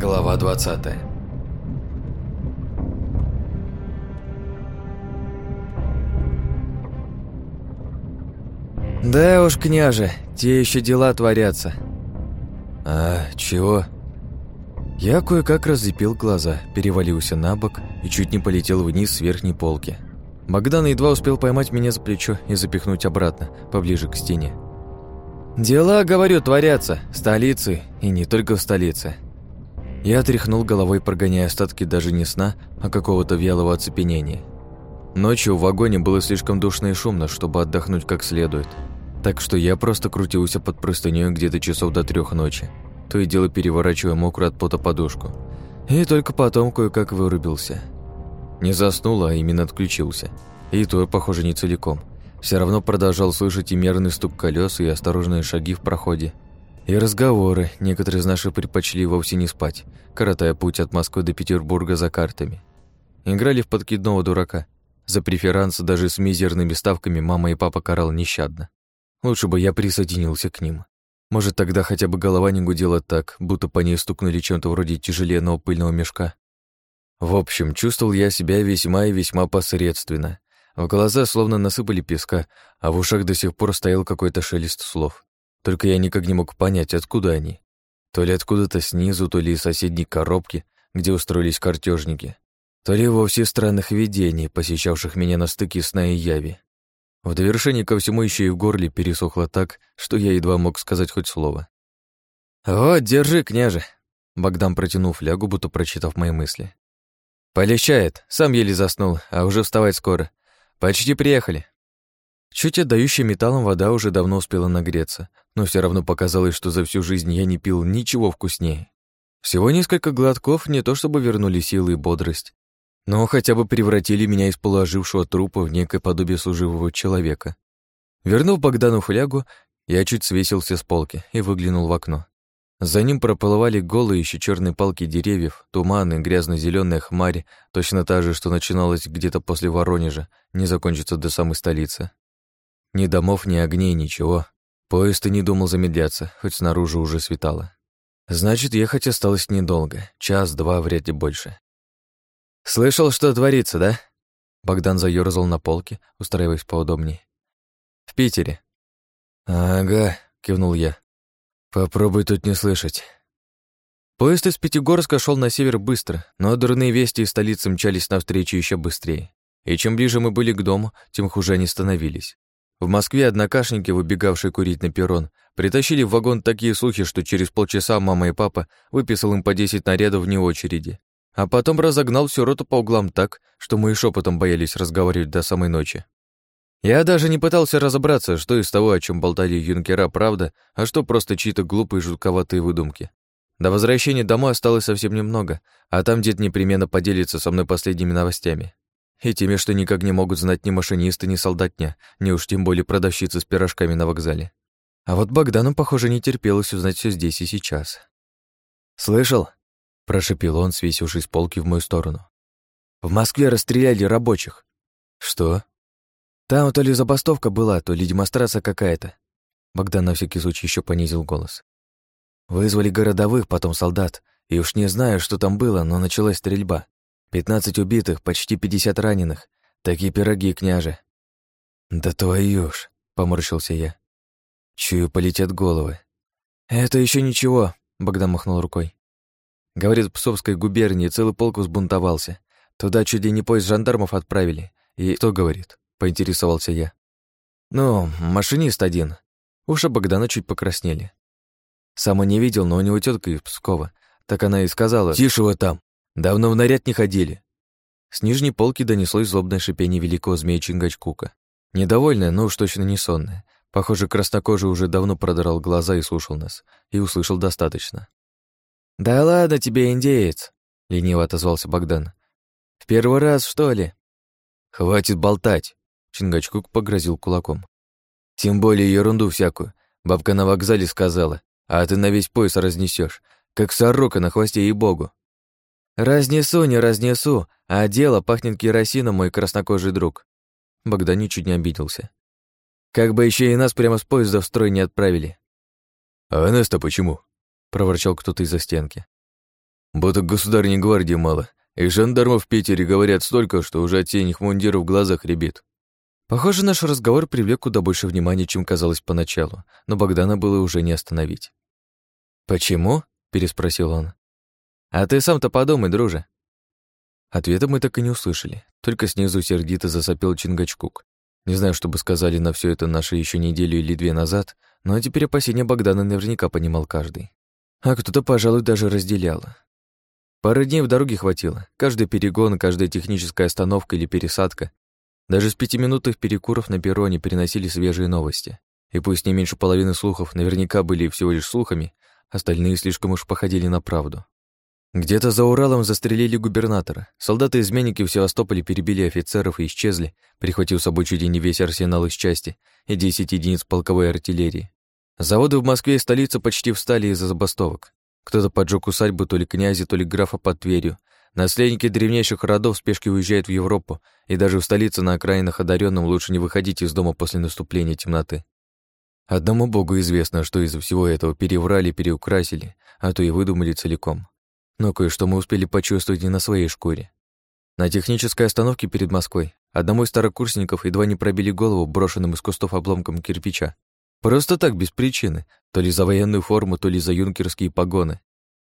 Глава 20 «Да уж, княже, те еще дела творятся». «А, чего?» Я кое-как разлепил глаза, перевалился на бок и чуть не полетел вниз с верхней полки. Богдан едва успел поймать меня за плечо и запихнуть обратно, поближе к стене. «Дела, говорю, творятся. Столицы, и не только в столице». Я тряхнул головой, прогоняя остатки даже не сна, а какого-то вялого оцепенения. Ночью в вагоне было слишком душно и шумно, чтобы отдохнуть как следует. Так что я просто крутился под простынёй где-то часов до трех ночи, то и дело переворачивая мокрую от пота подушку. И только потом кое-как вырубился. Не заснул, а именно отключился. И то, похоже, не целиком. Все равно продолжал слышать и мерный стук колес, и осторожные шаги в проходе. И разговоры, некоторые из наших предпочли вовсе не спать, коротая путь от Москвы до Петербурга за картами. Играли в подкидного дурака. За преферанс даже с мизерными ставками мама и папа карал нещадно. Лучше бы я присоединился к ним. Может, тогда хотя бы голова не гудела так, будто по ней стукнули чем-то вроде тяжеленного пыльного мешка. В общем, чувствовал я себя весьма и весьма посредственно. В глаза словно насыпали песка, а в ушах до сих пор стоял какой-то шелест слов. Только я никак не мог понять, откуда они. То ли откуда-то снизу, то ли из соседней коробки, где устроились картежники, то ли вовсе странных видений, посещавших меня на стыке сна и яви. В довершение ко всему еще и в горле пересохло так, что я едва мог сказать хоть слово. «Вот, держи, княже!» Богдан протянул флягу, будто прочитав мои мысли. «Полегчает, сам еле заснул, а уже вставать скоро. Почти приехали». Чуть отдающая металлом вода уже давно успела нагреться, но все равно показалось, что за всю жизнь я не пил ничего вкуснее. Всего несколько глотков не то чтобы вернули силы и бодрость, но хотя бы превратили меня из положившего трупа в некое подобие служивого человека. Вернув Богдану флягу, я чуть свесился с полки и выглянул в окно. За ним проплывали голые еще черные палки деревьев, туманы, грязно зеленая хмарь, точно та же, что начиналась где-то после Воронежа, не закончится до самой столицы. Ни домов, ни огней, ничего. Поезд и не думал замедляться, хоть снаружи уже светало. Значит, ехать осталось недолго, час-два, вряд ли больше. «Слышал, что творится, да?» Богдан заёрзал на полке, устраиваясь поудобнее. «В Питере». «Ага», — кивнул я. Попробуй тут не слышать. Поезд из Пятигорска шел на север быстро, но дурные вести из столицы мчались навстречу еще быстрее. И чем ближе мы были к дому, тем хуже они становились. В Москве однокашники, выбегавшие курить на перрон, притащили в вагон такие слухи, что через полчаса мама и папа выписал им по 10 нарядов вне очереди. А потом разогнал всю роту по углам так, что мы и шепотом боялись разговаривать до самой ночи. Я даже не пытался разобраться, что из того, о чем болтали юнкера, правда, а что просто чьи-то глупые жутковатые выдумки. До возвращения домой осталось совсем немного, а там дед непременно поделится со мной последними новостями. И теми, что никак не могут знать ни машинисты, ни солдатня, ни уж тем более продавщицы с пирожками на вокзале. А вот Богдану, похоже, не терпелось узнать все здесь и сейчас. «Слышал?» – прошепел он, свесившись с полки в мою сторону. «В Москве расстреляли рабочих». «Что?» Там то ли забастовка была, то ли демонстрация какая-то. Богдан на всякий случай еще понизил голос. Вызвали городовых, потом солдат. И уж не знаю, что там было, но началась стрельба. Пятнадцать убитых, почти пятьдесят раненых. Такие пироги, княже. Да твою ж, поморщился я. Чую, полетят головы. Это еще ничего, Богдан махнул рукой. Говорит, в Псовской губернии целый полк взбунтовался. Туда чуть ли не поезд жандармов отправили. И кто говорит? поинтересовался я. «Ну, машинист один». Уши Богдана чуть покраснели. Сам он не видел, но у него тетка из Пскова. Так она и сказала. «Тише вы там! Давно в наряд не ходили!» С нижней полки донеслось злобное шипение великого змея Чингачкука. Недовольное, но уж точно не сонное. Похоже, краснокожий уже давно продрал глаза и слушал нас. И услышал достаточно. «Да ладно тебе, индеец!» — лениво отозвался Богдан. «В первый раз, что ли?» «Хватит болтать!» Чингачкук погрозил кулаком. «Тем более ерунду всякую. Бабка на вокзале сказала, а ты на весь пояс разнесешь, как сорока на хвосте и богу». «Разнесу, не разнесу, а дело пахнет керосином, мой краснокожий друг». Богдан ничуть не обиделся. «Как бы еще и нас прямо с поезда в строй не отправили». «А нас-то почему?» — проворчал кто-то из-за стенки. Будто государней гвардии мало, и жандармов в Питере говорят столько, что уже от синих мундиров в глазах ребит. Похоже, наш разговор привлек куда больше внимания, чем казалось поначалу, но Богдана было уже не остановить. «Почему?» — переспросил он. «А ты сам-то подумай, друже». Ответа мы так и не услышали, только снизу сердито засопел Чингачкук. Не знаю, что бы сказали на все это наши еще неделю или две назад, но теперь опасения Богдана наверняка понимал каждый. А кто-то, пожалуй, даже разделял. Пары дней в дороге хватило. Каждый перегон, каждая техническая остановка или пересадка. Даже с пятиминутных перекуров на перроне переносили свежие новости. И пусть не меньше половины слухов наверняка были всего лишь слухами, остальные слишком уж походили на правду. Где-то за Уралом застрелили губернатора. Солдаты-изменники в Севастополе перебили офицеров и исчезли, прихватив с собой чуть ли не весь арсенал из части и 10 единиц полковой артиллерии. Заводы в Москве и столице почти встали из-за забастовок. Кто-то поджег усадьбу то ли князя, то ли графа под Тверью. Наследники древнейших родов в спешке уезжают в Европу, и даже в столице на окраинах одаренным лучше не выходить из дома после наступления темноты. Одному богу известно, что из всего этого переврали, переукрасили, а то и выдумали целиком но кое-что мы успели почувствовать не на своей шкуре. На технической остановке перед Москвой одному из старокурсников едва не пробили голову брошенным из кустов обломком кирпича. Просто так, без причины, то ли за военную форму, то ли за юнкерские погоны.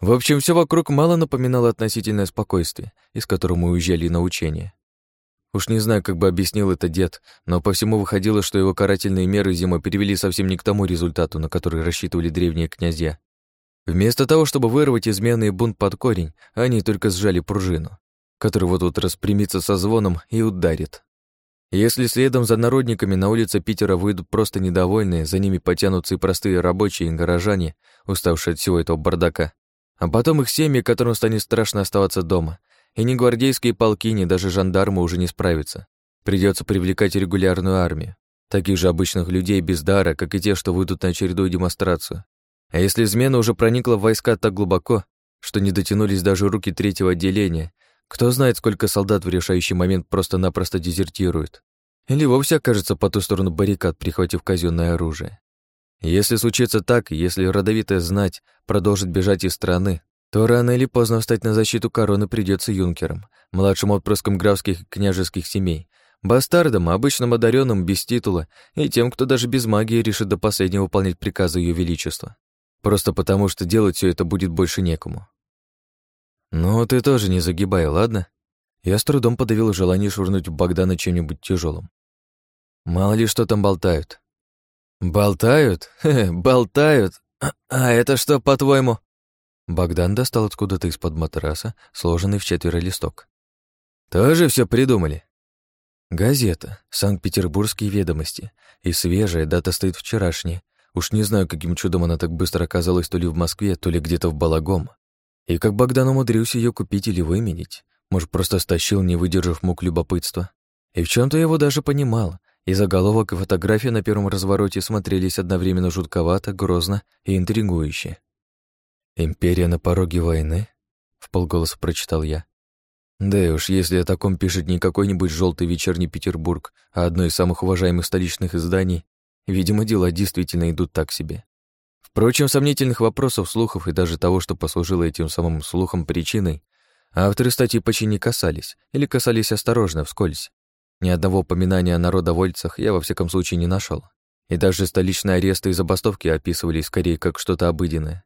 В общем, все вокруг мало напоминало относительное спокойствие, из которого мы уезжали на учение. Уж не знаю, как бы объяснил это дед, но по всему выходило, что его карательные меры зимой привели совсем не к тому результату, на который рассчитывали древние князья. Вместо того, чтобы вырвать изменный бунт под корень, они только сжали пружину, которая вот тут распрямится со звоном и ударит. Если следом за народниками на улице Питера выйдут просто недовольные, за ними потянутся и простые рабочие и горожане, уставшие от всего этого бардака, а потом их семьи, которым станет страшно оставаться дома, и ни гвардейские полки, ни даже жандармы уже не справятся. Придется привлекать регулярную армию, таких же обычных людей без дара, как и те, что выйдут на очередную демонстрацию, а если измена уже проникла в войска так глубоко, что не дотянулись даже руки третьего отделения, кто знает, сколько солдат в решающий момент просто-напросто дезертируют. Или вовсе окажется по ту сторону баррикад, прихватив казенное оружие. Если случится так, если родовитая знать продолжит бежать из страны, то рано или поздно встать на защиту короны придется юнкерам, младшим отпрыском графских и княжеских семей, бастардам, обычным одаренным без титула и тем, кто даже без магии решит до последнего выполнять приказы Ее Величества. Просто потому, что делать все это будет больше некому. Ну, ты тоже не загибай, ладно? Я с трудом подавил желание швырнуть Богдана чем-нибудь тяжелым. Мало ли что там болтают. Болтают? Хе, болтают. А, а это что, по-твоему? Богдан достал откуда-то из-под матраса сложенный в четверо листок. Тоже все придумали. Газета, Санкт-Петербургские ведомости. И свежая дата стоит вчерашняя, Уж не знаю, каким чудом она так быстро оказалась то ли в Москве, то ли где-то в Балагом. И как Богдан умудрился ее купить или выменить. Может, просто стащил, не выдержав мук любопытства. И в чем то я его даже понимал. И заголовок, и фотография на первом развороте смотрелись одновременно жутковато, грозно и интригующе. «Империя на пороге войны?» — в полголоса прочитал я. Да и уж, если о таком пишет не какой-нибудь желтый вечерний Петербург, а одно из самых уважаемых столичных изданий, Видимо, дела действительно идут так себе. Впрочем, сомнительных вопросов, слухов и даже того, что послужило этим самым слухом причиной, авторы статьи почти не касались, или касались осторожно, вскользь. Ни одного упоминания о народовольцах я во всяком случае не нашел. И даже столичные аресты и забастовки описывались скорее как что-то обыденное.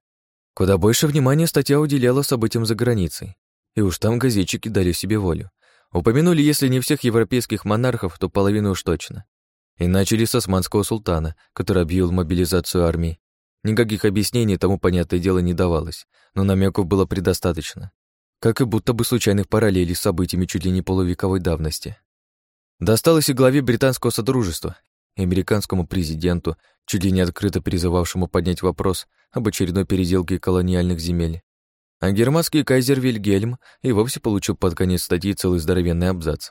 Куда больше внимания статья уделяла событиям за границей. И уж там газетчики дали себе волю. Упомянули, если не всех европейских монархов, то половину уж точно. И начали с османского султана, который объявил мобилизацию армии. Никаких объяснений тому, понятное дело, не давалось, но намеков было предостаточно. Как и будто бы случайных параллелей с событиями чуть ли не полувековой давности. Досталось и главе британского содружества, и американскому президенту, чуть ли не открыто призывавшему поднять вопрос об очередной переделке колониальных земель. А германский кайзер Вильгельм и вовсе получил под конец статьи целый здоровенный абзац.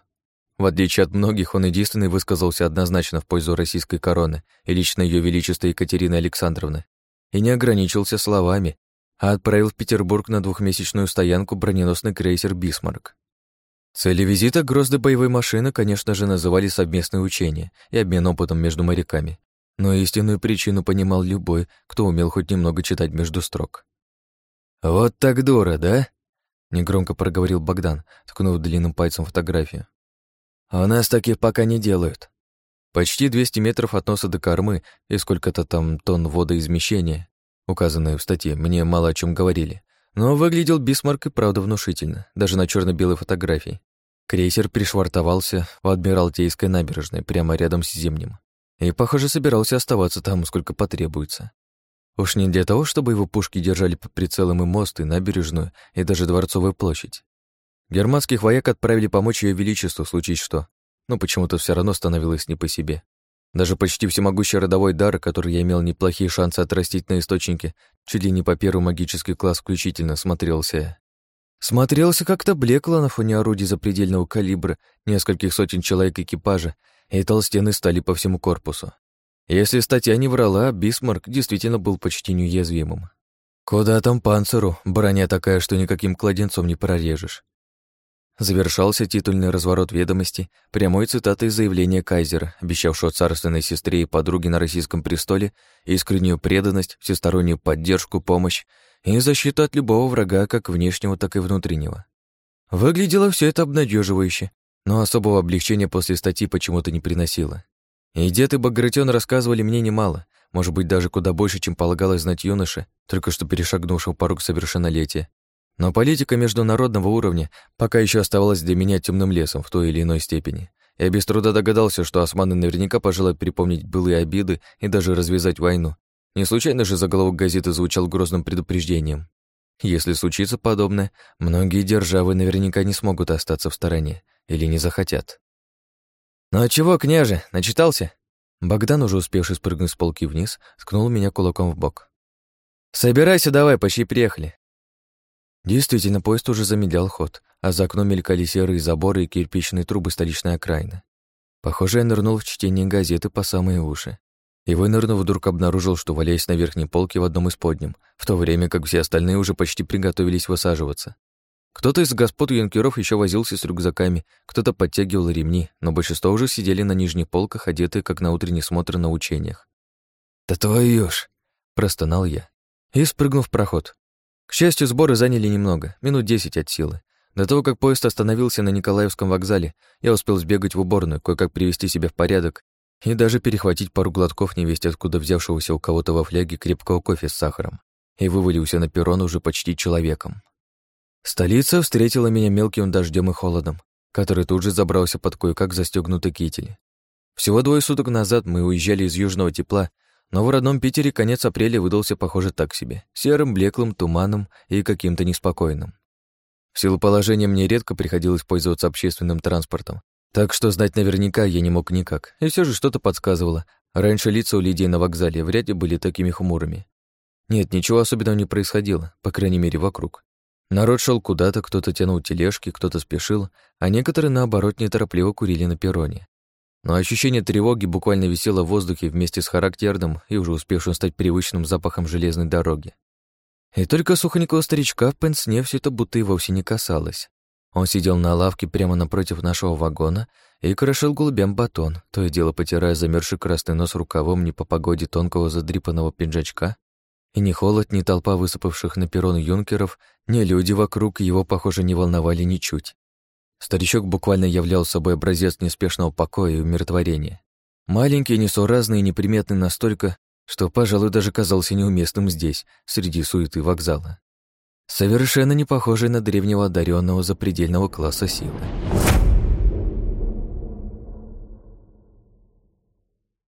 В отличие от многих, он единственный высказался однозначно в пользу российской короны и лично Ее Величества Екатерины Александровны, и не ограничился словами, а отправил в Петербург на двухмесячную стоянку броненосный крейсер «Бисмарк». Цели визита грозды боевой машины, конечно же, называли совместные учения и обмен опытом между моряками, но истинную причину понимал любой, кто умел хоть немного читать между строк. «Вот так дура, да?» негромко проговорил Богдан, ткнув длинным пальцем фотографию. «А у нас таких пока не делают. Почти 200 метров от носа до кормы и сколько-то там тонн водоизмещения, указанные в статье, мне мало о чем говорили. Но выглядел Бисмарк и правда внушительно, даже на черно белой фотографии. Крейсер пришвартовался в Адмиралтейской набережной, прямо рядом с Зимним. И, похоже, собирался оставаться там, сколько потребуется. Уж не для того, чтобы его пушки держали под прицелом и мост, и набережную, и даже Дворцовую площадь. Германских вояк отправили помочь ее величеству, случись что. Но почему-то все равно становилось не по себе. Даже почти всемогущий родовой дар, который я имел неплохие шансы отрастить на источнике, чуть ли не по первый магический класс включительно, смотрелся. Смотрелся как-то блекло на фоне орудий запредельного калибра, нескольких сотен человек экипажа, и толстены стали по всему корпусу. Если статья не врала, Бисмарк действительно был почти неуязвимым. Куда там панциру, броня такая, что никаким кладенцом не прорежешь. Завершался титульный разворот ведомости прямой цитатой заявления Кайзера, обещавшего царственной сестре и подруге на российском престоле искреннюю преданность, всестороннюю поддержку, помощь и защиту от любого врага, как внешнего, так и внутреннего. Выглядело все это обнадеживающе, но особого облегчения после статьи почему-то не приносило. И дед и Багратион рассказывали мне немало, может быть, даже куда больше, чем полагалось знать юноше, только что перешагнувшего порог совершеннолетия. Но политика международного уровня пока еще оставалась для меня темным лесом в той или иной степени. Я без труда догадался, что османы наверняка пожелают припомнить былые обиды и даже развязать войну. Не случайно же заголовок газеты звучал грозным предупреждением. Если случится подобное, многие державы наверняка не смогут остаться в стороне или не захотят. «Ну а чего, княже, начитался?» Богдан, уже успевший спрыгнуть с полки вниз, ткнул меня кулаком в бок. «Собирайся давай, почти приехали». Действительно, поезд уже замедлял ход, а за окном мелькали серые заборы и кирпичные трубы столичной окраины. Похоже, я нырнул в чтение газеты по самые уши. И вынырнув, вдруг обнаружил, что валяясь на верхней полке в одном из подним, в то время как все остальные уже почти приготовились высаживаться. Кто-то из господ юнкеров еще возился с рюкзаками, кто-то подтягивал ремни, но большинство уже сидели на нижних полках, одетые, как на утренний смотр на учениях. «Да твою ж!» — простонал я. И спрыгнув в проход. К счастью, сборы заняли немного, минут десять от силы. До того, как поезд остановился на Николаевском вокзале, я успел сбегать в уборную, кое-как привести себя в порядок и даже перехватить пару глотков невесть откуда взявшегося у кого-то во фляге крепкого кофе с сахаром, и вывалился на перрон уже почти человеком. Столица встретила меня мелким дождем и холодом, который тут же забрался под кое-как застегнутый китель. Всего двое суток назад мы уезжали из южного тепла, но в родном Питере конец апреля выдался, похоже, так себе, серым, блеклым, туманом и каким-то неспокойным. В силу положения мне редко приходилось пользоваться общественным транспортом, так что знать наверняка я не мог никак, и все же что-то подсказывало. Раньше лица у людей на вокзале вряд ли были такими хмурыми. Нет, ничего особенного не происходило, по крайней мере, вокруг. Народ шел куда-то, кто-то тянул тележки, кто-то спешил, а некоторые, наоборот, неторопливо курили на перроне. Но ощущение тревоги буквально висело в воздухе вместе с характерным и уже успевшим стать привычным запахом железной дороги. И только сухонького старичка в пенсне все это будто и вовсе не касалось. Он сидел на лавке прямо напротив нашего вагона и крошил голубям батон, то и дело потирая замерзший красный нос рукавом не по погоде тонкого задрипанного пинжачка и ни холод, ни толпа высыпавших на перрон юнкеров, ни люди вокруг его, похоже, не волновали ничуть. Старичок буквально являл собой образец неспешного покоя и умиротворения. Маленький, несуразный и неприметный настолько, что, пожалуй, даже казался неуместным здесь, среди суеты вокзала. Совершенно не похожий на древнего одаренного запредельного класса силы.